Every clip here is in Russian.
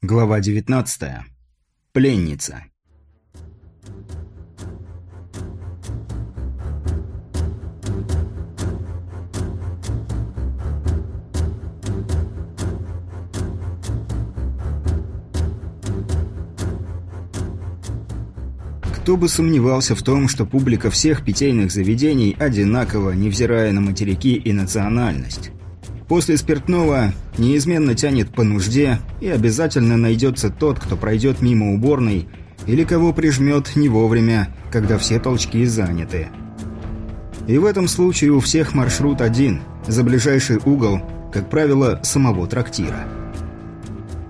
Глава 19. Пленница. Кто бы сомневался в том, что публика всех питейных заведений одинакова, невзирая на материки и национальность. После спиртного неизменно тянет по нужде, и обязательно найдется тот, кто пройдет мимо уборной или кого прижмет не вовремя, когда все толчки заняты. И в этом случае у всех маршрут один, за ближайший угол, как правило, самого трактира.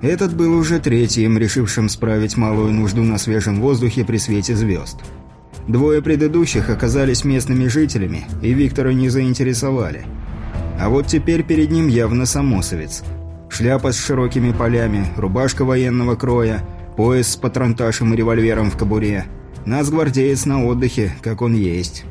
Этот был уже третьим, решившим справить малую нужду на свежем воздухе при свете звезд. Двое предыдущих оказались местными жителями, и Виктора не заинтересовали – а вот теперь перед ним явно самосовец. Шляпа с широкими полями, рубашка военного кроя, пояс с патронташем и револьвером в кобуре. Нас гвардеец на отдыхе, как он есть.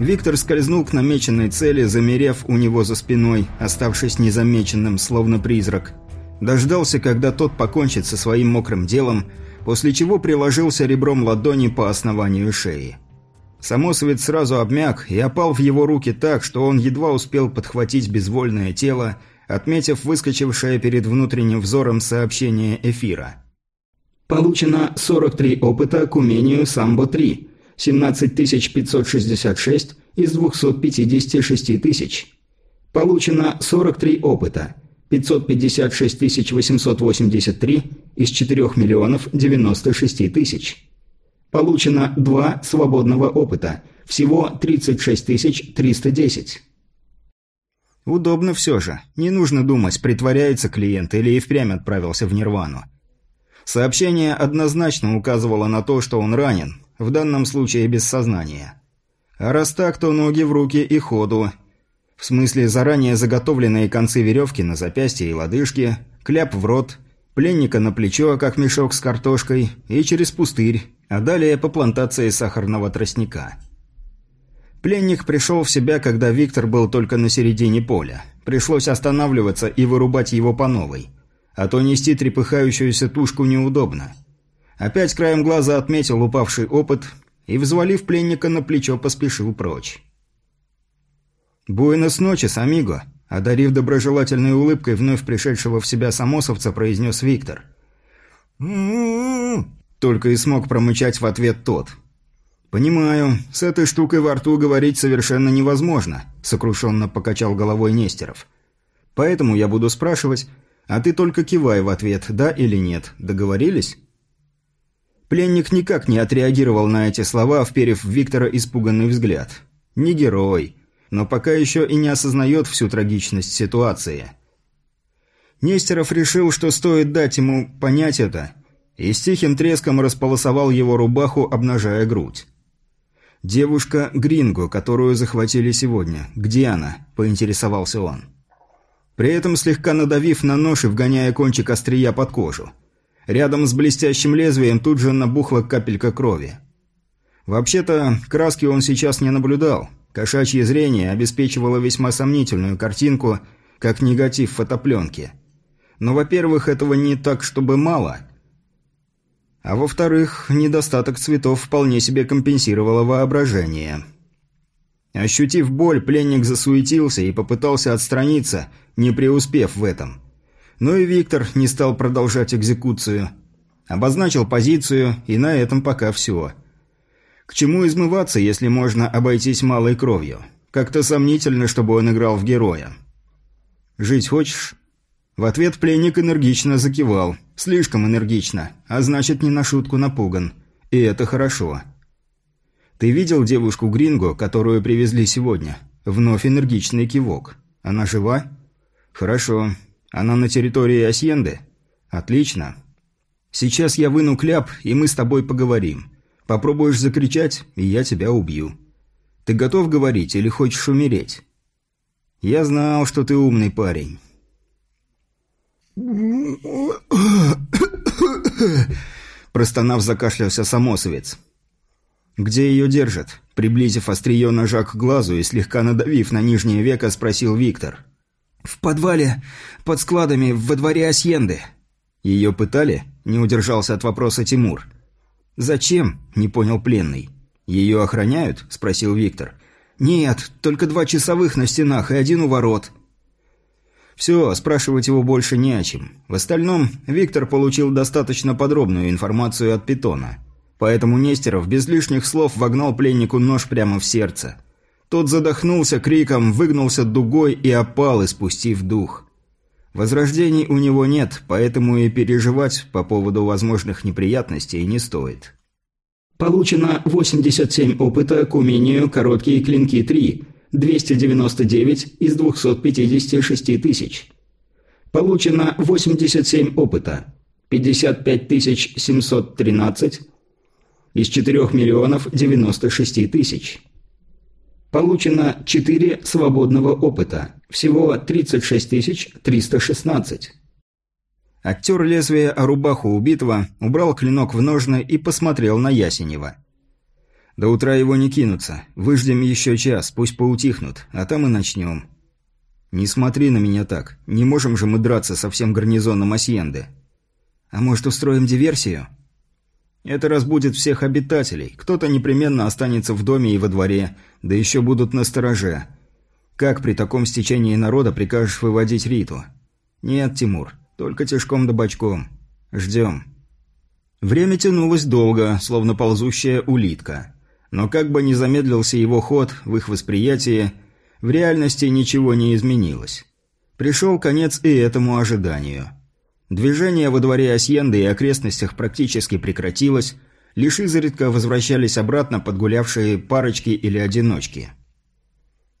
Виктор скользнул к намеченной цели, замерев у него за спиной, оставшись незамеченным, словно призрак. Дождался, когда тот покончит со своим мокрым делом, после чего приложился ребром ладони по основанию шеи. Самосвет сразу обмяк и опал в его руки так, что он едва успел подхватить безвольное тело, отметив выскочившее перед внутренним взором сообщение эфира. Получено 43 опыта к умению Самбо-3. 17566 из 256 тысяч. Получено 43 опыта. 556 883 из 4 миллионов 96 тысяч. Получено 2 свободного опыта. Всего 36 310. Удобно все же. Не нужно думать, притворяется клиент или и впрямь отправился в нирвану. Сообщение однозначно указывало на то, что он ранен, в данном случае без сознания. А раз так, то ноги в руки и ходу. В смысле, заранее заготовленные концы веревки на запястье и лодыжке, кляп в рот, пленника на плечо, как мешок с картошкой, и через пустырь, а далее по плантации сахарного тростника. Пленник пришел в себя, когда Виктор был только на середине поля. Пришлось останавливаться и вырубать его по новой. А то нести трепыхающуюся тушку неудобно. Опять краем глаза отметил упавший опыт и, взвалив пленника на плечо, поспешил прочь. «Буэнос ночес, амиго!» Одарив доброжелательной улыбкой вновь пришедшего в себя самосовца, произнес Виктор. «М-м-м!» Только и смог промычать в ответ тот. «Понимаю, с этой штукой во рту говорить совершенно невозможно», – сокрушенно покачал головой Нестеров. «Поэтому я буду спрашивать, а ты только кивай в ответ, да или нет. Договорились?» Пленник никак не отреагировал на эти слова, вперев в Виктора испуганный взгляд. «Не герой, но пока еще и не осознает всю трагичность ситуации». Нестеров решил, что стоит дать ему понять это – и с тихим треском располосовал его рубаху, обнажая грудь. «Девушка Гринго, которую захватили сегодня. Где она?» – поинтересовался он. При этом слегка надавив на нож и вгоняя кончик острия под кожу. Рядом с блестящим лезвием тут же набухла капелька крови. Вообще-то, краски он сейчас не наблюдал. Кошачье зрение обеспечивало весьма сомнительную картинку, как негатив фотопленки. Но, во-первых, этого не так, чтобы мало – а во-вторых, недостаток цветов вполне себе компенсировало воображение. Ощутив боль, пленник засуетился и попытался отстраниться, не преуспев в этом. Но и Виктор не стал продолжать экзекуцию. Обозначил позицию, и на этом пока все. К чему измываться, если можно обойтись малой кровью? Как-то сомнительно, чтобы он играл в героя. «Жить хочешь?» В ответ пленник энергично закивал. Слишком энергично, а значит не на шутку напуган. И это хорошо. «Ты видел девушку Гринго, которую привезли сегодня?» Вновь энергичный кивок. «Она жива?» «Хорошо. Она на территории Асьенды?» «Отлично. Сейчас я выну кляп, и мы с тобой поговорим. Попробуешь закричать, и я тебя убью. Ты готов говорить или хочешь умереть?» «Я знал, что ты умный парень. Простонав, закашлялся самосовец. «Где ее держат?» Приблизив острие ножа к глазу и слегка надавив на нижнее веко, спросил Виктор. «В подвале, под складами, во дворе Асьенды». «Ее пытали?» – не удержался от вопроса Тимур. «Зачем?» – не понял пленный. «Ее охраняют?» – спросил Виктор. «Нет, только два часовых на стенах и один у ворот». Все, спрашивать его больше не о чем. В остальном, Виктор получил достаточно подробную информацию от Питона. Поэтому Нестеров без лишних слов вогнал пленнику нож прямо в сердце. Тот задохнулся криком, выгнулся дугой и опал, испустив дух. Возрождений у него нет, поэтому и переживать по поводу возможных неприятностей не стоит. Получено 87 опыта к умению «Короткие клинки 3», 299 из 256 тысяч. Получено 87 опыта, 55 713 из 4 миллионов 96 тысяч. Получено 4 свободного опыта, всего 36 316. Оттер лезвие о рубаху убитого, убрал клинок в ножны и посмотрел на Ясенева. До утра его не кинутся. Выждем еще час, пусть поутихнут, а там и начнем. Не смотри на меня так. Не можем же мы драться со всем гарнизоном Асьенды. А может, устроим диверсию? Это разбудит всех обитателей. Кто-то непременно останется в доме и во дворе, да еще будут на стороже. Как при таком стечении народа прикажешь выводить Риту? Нет, Тимур, только тяжком да бочком. Ждем. Время тянулось долго, словно ползущая улитка. Но как бы ни замедлился его ход в их восприятии, в реальности ничего не изменилось. Пришел конец и этому ожиданию. Движение во дворе Асьенды и окрестностях практически прекратилось, лишь изредка возвращались обратно подгулявшие парочки или одиночки.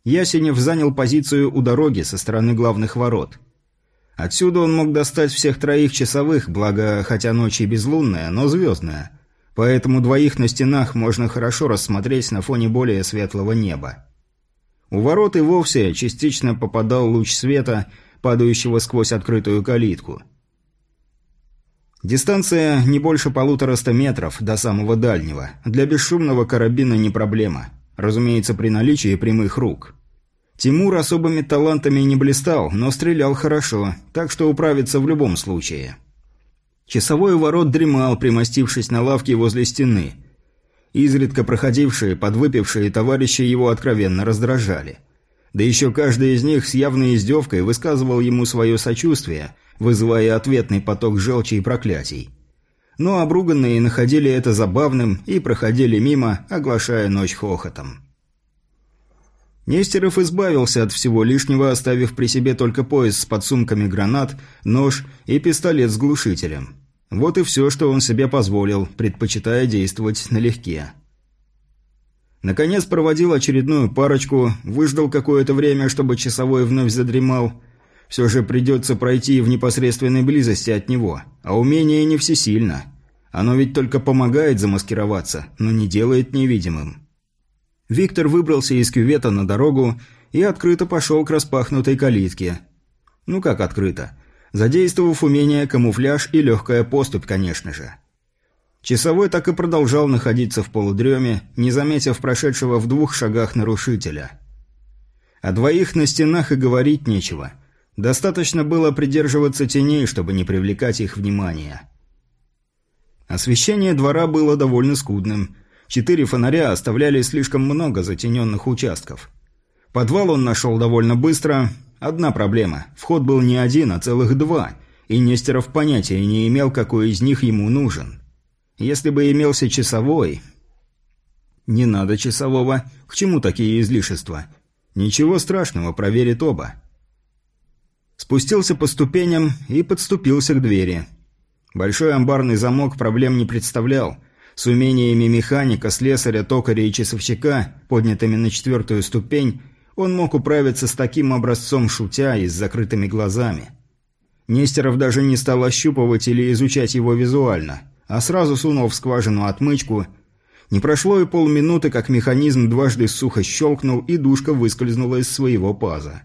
Ясенев занял позицию у дороги со стороны главных ворот. Отсюда он мог достать всех троих часовых, благо, хотя ночь и безлунная, но звездная – поэтому двоих на стенах можно хорошо рассмотреть на фоне более светлого неба. У ворот и вовсе частично попадал луч света, падающего сквозь открытую калитку. Дистанция не больше полутораста метров до самого дальнего. Для бесшумного карабина не проблема. Разумеется, при наличии прямых рук. Тимур особыми талантами не блистал, но стрелял хорошо, так что управится в любом случае. Часовой ворот дремал, примостившись на лавке возле стены. Изредка проходившие, подвыпившие товарищи его откровенно раздражали. Да еще каждый из них с явной издевкой высказывал ему свое сочувствие, вызывая ответный поток желчи и проклятий. Но обруганные находили это забавным и проходили мимо, оглашая ночь хохотом. Нестеров избавился от всего лишнего, оставив при себе только пояс с подсумками гранат, нож и пистолет с глушителем. Вот и все, что он себе позволил, предпочитая действовать налегке. Наконец проводил очередную парочку, выждал какое-то время, чтобы часовой вновь задремал. Все же придется пройти в непосредственной близости от него, а умение не всесильно. Оно ведь только помогает замаскироваться, но не делает невидимым. Виктор выбрался из кювета на дорогу и открыто пошел к распахнутой калитке. Ну как открыто? Задействовав умение камуфляж и легкая поступь, конечно же. Часовой так и продолжал находиться в полудреме, не заметив прошедшего в двух шагах нарушителя. О двоих на стенах и говорить нечего. Достаточно было придерживаться теней, чтобы не привлекать их внимания. Освещение двора было довольно скудным – Четыре фонаря оставляли слишком много затененных участков. Подвал он нашел довольно быстро. Одна проблема – вход был не один, а целых два, и Нестеров понятия не имел, какой из них ему нужен. Если бы имелся часовой... Не надо часового. К чему такие излишества? Ничего страшного, проверит оба. Спустился по ступеням и подступился к двери. Большой амбарный замок проблем не представлял – с умениями механика, слесаря, токаря и часовщика, поднятыми на четвертую ступень, он мог управиться с таким образцом шутя и с закрытыми глазами. Нестеров даже не стал ощупывать или изучать его визуально, а сразу сунул в скважину отмычку. Не прошло и полминуты, как механизм дважды сухо щелкнул, и душка выскользнула из своего паза.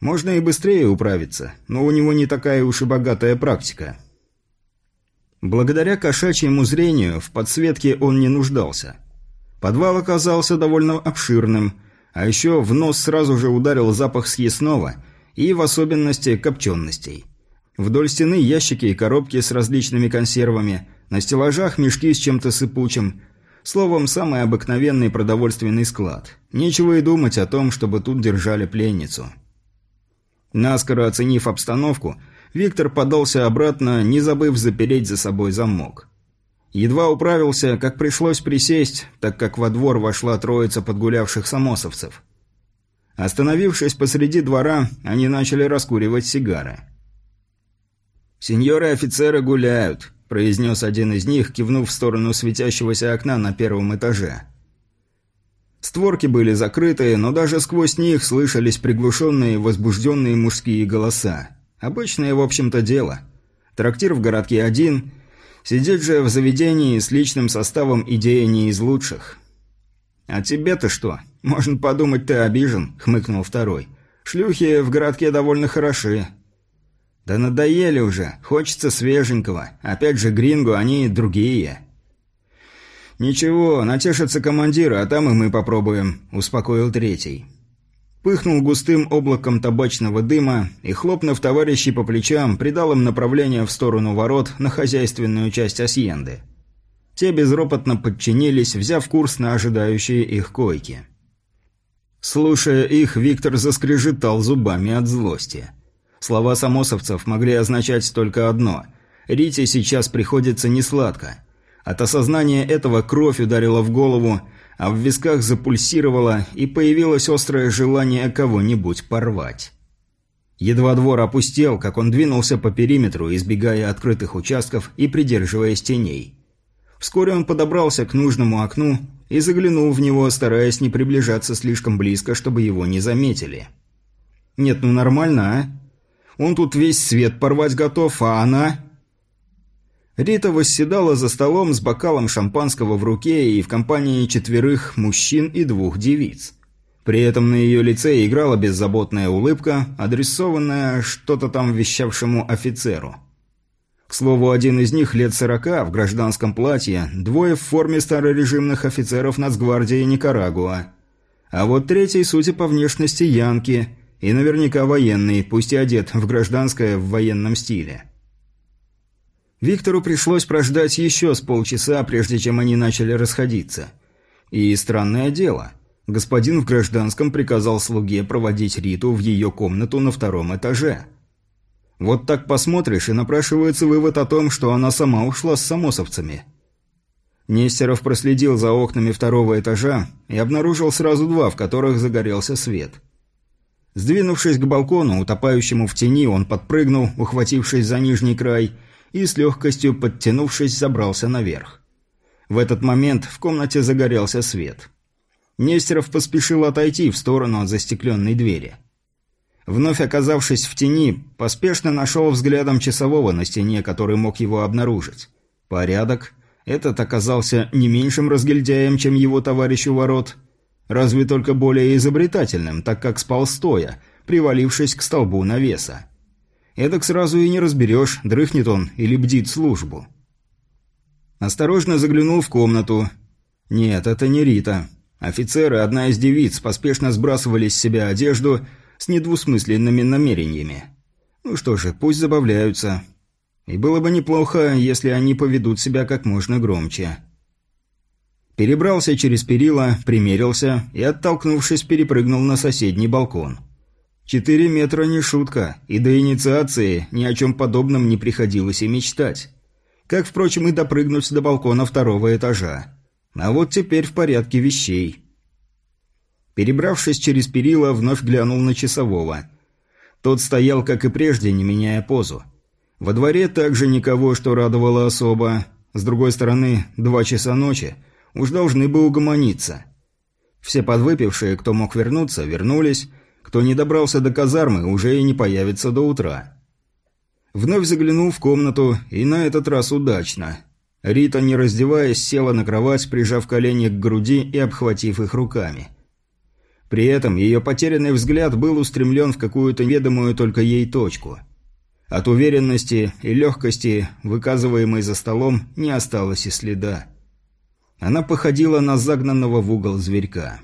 Можно и быстрее управиться, но у него не такая уж и богатая практика. Благодаря кошачьему зрению в подсветке он не нуждался. Подвал оказался довольно обширным, а еще в нос сразу же ударил запах съестного и, в особенности, копченостей. Вдоль стены ящики и коробки с различными консервами, на стеллажах мешки с чем-то сыпучим. Словом, самый обыкновенный продовольственный склад. Нечего и думать о том, чтобы тут держали пленницу. Наскоро оценив обстановку, Виктор подался обратно, не забыв запереть за собой замок. Едва управился, как пришлось присесть, так как во двор вошла троица подгулявших самосовцев. Остановившись посреди двора, они начали раскуривать сигары. «Сеньоры офицеры гуляют», – произнес один из них, кивнув в сторону светящегося окна на первом этаже. Створки были закрыты, но даже сквозь них слышались приглушенные, возбужденные мужские голоса. Обычное, в общем-то, дело. Трактир в городке один, сидеть же в заведении с личным составом идея не из лучших. «А тебе-то что? Можно подумать, ты обижен», — хмыкнул второй. «Шлюхи в городке довольно хороши». «Да надоели уже. Хочется свеженького. Опять же, гринго, они другие». «Ничего, натешатся командиры, а там и мы попробуем», — успокоил третий. Пыхнул густым облаком табачного дыма и, хлопнув товарищей по плечам, придал им направление в сторону ворот на хозяйственную часть Асьенды. Те безропотно подчинились, взяв курс на ожидающие их койки. Слушая их, Виктор заскрежетал зубами от злости. Слова самосовцев могли означать только одно – Рите сейчас приходится несладко. От осознания этого кровь ударила в голову, а в висках запульсировало, и появилось острое желание кого-нибудь порвать. Едва двор опустел, как он двинулся по периметру, избегая открытых участков и придерживаясь теней. Вскоре он подобрался к нужному окну и заглянул в него, стараясь не приближаться слишком близко, чтобы его не заметили. «Нет, ну нормально, а? Он тут весь свет порвать готов, а она...» Рита восседала за столом с бокалом шампанского в руке и в компании четверых мужчин и двух девиц. При этом на ее лице играла беззаботная улыбка, адресованная что-то там вещавшему офицеру. К слову, один из них лет сорока, в гражданском платье, двое в форме старорежимных офицеров Нацгвардии Никарагуа. А вот третий, судя по внешности, янки, и наверняка военный, пусть и одет в гражданское в военном стиле. Виктору пришлось прождать еще с полчаса, прежде чем они начали расходиться. И странное дело. Господин в гражданском приказал слуге проводить Риту в ее комнату на втором этаже – вот так посмотришь, и напрашивается вывод о том, что она сама ушла с самосовцами. Нестеров проследил за окнами второго этажа и обнаружил сразу два, в которых загорелся свет. Сдвинувшись к балкону, утопающему в тени, он подпрыгнул, ухватившись за нижний край, и с легкостью подтянувшись, забрался наверх. В этот момент в комнате загорелся свет. Нестеров поспешил отойти в сторону от застекленной двери. Вновь оказавшись в тени, поспешно нашел взглядом часового на стене, который мог его обнаружить. Порядок. Этот оказался не меньшим разгильдяем, чем его товарищ у ворот. Разве только более изобретательным, так как спал стоя, привалившись к столбу навеса. Эдак сразу и не разберешь, дрыхнет он или бдит службу. Осторожно заглянул в комнату. Нет, это не Рита. Офицеры, одна из девиц, поспешно сбрасывали с себя одежду с недвусмысленными намерениями. Ну что же, пусть забавляются. И было бы неплохо, если они поведут себя как можно громче. Перебрался через перила, примерился и, оттолкнувшись, перепрыгнул на соседний балкон. Четыре метра не шутка, и до инициации ни о чем подобном не приходилось и мечтать. Как, впрочем, и допрыгнуть до балкона второго этажа. А вот теперь в порядке вещей. Перебравшись через перила, вновь глянул на часового. Тот стоял, как и прежде, не меняя позу. Во дворе также никого, что радовало особо. С другой стороны, два часа ночи. Уж должны бы угомониться. Все подвыпившие, кто мог вернуться, вернулись. Кто не добрался до казармы, уже и не появится до утра. Вновь заглянул в комнату, и на этот раз удачно. Рита, не раздеваясь, села на кровать, прижав колени к груди и обхватив их руками. При этом ее потерянный взгляд был устремлен в какую-то ведомую только ей точку. От уверенности и легкости, выказываемой за столом, не осталось и следа. Она походила на загнанного в угол зверька.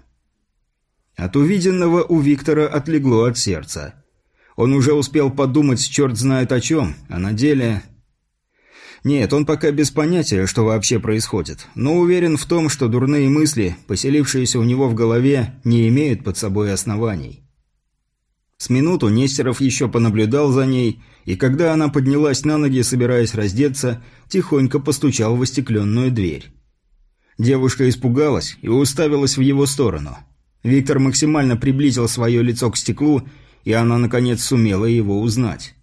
От увиденного у Виктора отлегло от сердца. Он уже успел подумать черт знает о чем, а на деле... Нет, он пока без понятия, что вообще происходит, но уверен в том, что дурные мысли, поселившиеся у него в голове, не имеют под собой оснований. С минуту Нестеров еще понаблюдал за ней, и когда она поднялась на ноги, собираясь раздеться, тихонько постучал в остекленную дверь. Девушка испугалась и уставилась в его сторону. Виктор максимально приблизил свое лицо к стеклу, и она, наконец, сумела его узнать.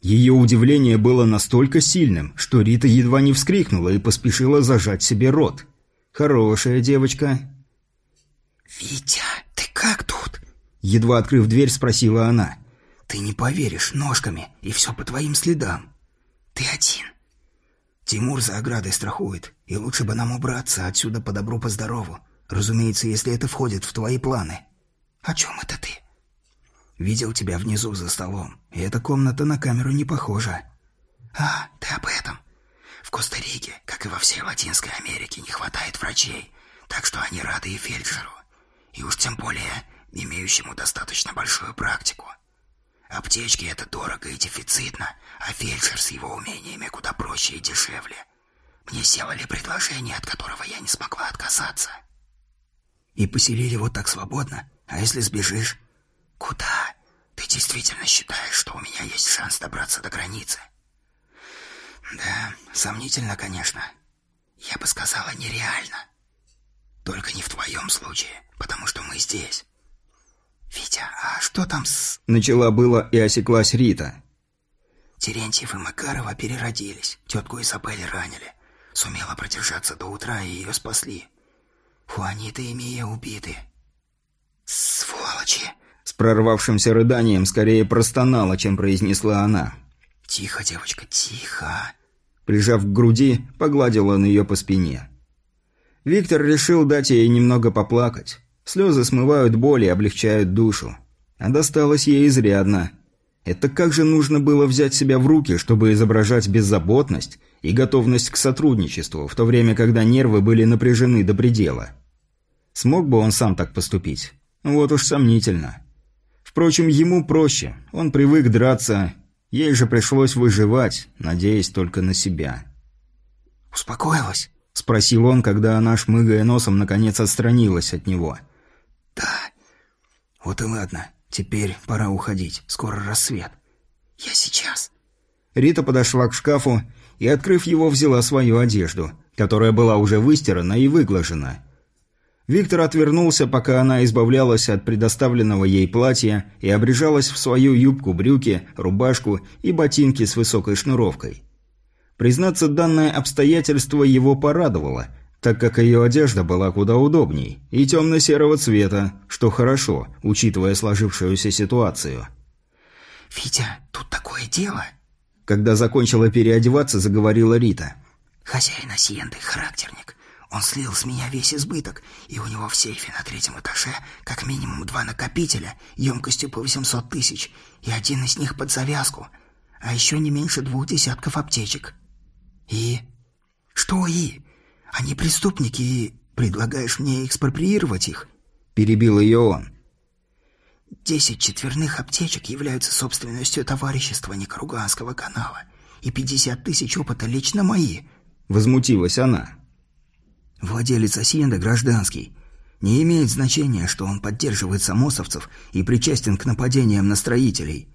Ее удивление было настолько сильным, что Рита едва не вскрикнула и поспешила зажать себе рот. «Хорошая девочка». «Витя, ты как тут?» Едва открыв дверь, спросила она. «Ты не поверишь, ножками, и все по твоим следам. Ты один. Тимур за оградой страхует, и лучше бы нам убраться отсюда по добру, по здорову. Разумеется, если это входит в твои планы». «О чем это ты?» Видел тебя внизу за столом, и эта комната на камеру не похожа. А, ты об этом. В Коста-Рике, как и во всей Латинской Америке, не хватает врачей, так что они рады и фельдшеру. И уж тем более имеющему достаточно большую практику. Аптечки это дорого и дефицитно, а фельдшер с его умениями куда проще и дешевле. Мне сделали предложение, от которого я не смогла отказаться. И поселили вот так свободно? А если сбежишь? «Куда? Ты действительно считаешь, что у меня есть шанс добраться до границы?» «Да, сомнительно, конечно. Я бы сказала, нереально. Только не в твоем случае, потому что мы здесь. Витя, а что там с...» Начала было и осеклась Рита. Терентьев и Макарова переродились. Тетку Изабель ранили. Сумела продержаться до утра, и ее спасли. Хуанита и Мия убиты. Сволочи! С прорвавшимся рыданием скорее простонала, чем произнесла она. «Тихо, девочка, тихо!» Прижав к груди, погладил он ее по спине. Виктор решил дать ей немного поплакать. Слезы смывают боль и облегчают душу. А досталось ей изрядно. Это как же нужно было взять себя в руки, чтобы изображать беззаботность и готовность к сотрудничеству, в то время, когда нервы были напряжены до предела. Смог бы он сам так поступить? Вот уж сомнительно. Впрочем, ему проще. Он привык драться. Ей же пришлось выживать, надеясь только на себя. «Успокоилась?» – спросил он, когда она, шмыгая носом, наконец отстранилась от него. «Да. Вот и ладно. Теперь пора уходить. Скоро рассвет. Я сейчас». Рита подошла к шкафу и, открыв его, взяла свою одежду, которая была уже выстирана и выглажена. Виктор отвернулся, пока она избавлялась от предоставленного ей платья и обрежалась в свою юбку, брюки, рубашку и ботинки с высокой шнуровкой. Признаться, данное обстоятельство его порадовало, так как ее одежда была куда удобней и темно-серого цвета, что хорошо, учитывая сложившуюся ситуацию. «Витя, тут такое дело!» Когда закончила переодеваться, заговорила Рита. «Хозяин Асиенты характерник. Он слил с меня весь избыток, и у него в сейфе на третьем этаже как минимум два накопителя емкостью по 800 тысяч, и один из них под завязку, а еще не меньше двух десятков аптечек. И? Что и? Они преступники, и предлагаешь мне экспроприировать их? Перебил ее он. Десять четверных аптечек являются собственностью товарищества Никаруганского канала, и пятьдесят тысяч опыта лично мои. Возмутилась она. Владелец Асьенда гражданский. Не имеет значения, что он поддерживает самосовцев и причастен к нападениям на строителей.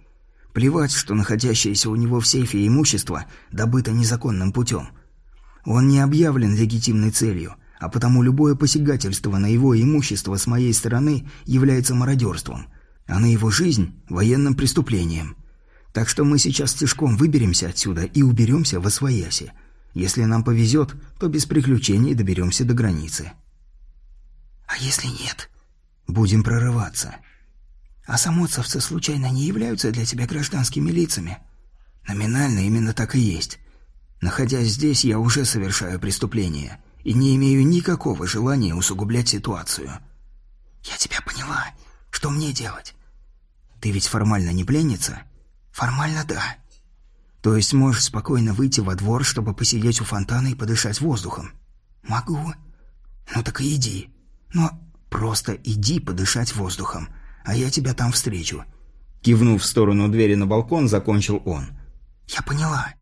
Плевать, что находящееся у него в сейфе имущество добыто незаконным путем. Он не объявлен легитимной целью, а потому любое посягательство на его имущество с моей стороны является мародерством, а на его жизнь – военным преступлением. Так что мы сейчас тяжком выберемся отсюда и уберемся в Освояси – если нам повезет, то без приключений доберемся до границы. А если нет? Будем прорываться. А самоцовцы случайно не являются для тебя гражданскими лицами? Номинально именно так и есть. Находясь здесь, я уже совершаю преступление и не имею никакого желания усугублять ситуацию. Я тебя поняла. Что мне делать? Ты ведь формально не пленница? Формально да. То есть можешь спокойно выйти во двор, чтобы посидеть у фонтана и подышать воздухом? Могу. Ну так и иди. Но просто иди подышать воздухом, а я тебя там встречу. Кивнув в сторону двери на балкон, закончил он. «Я поняла.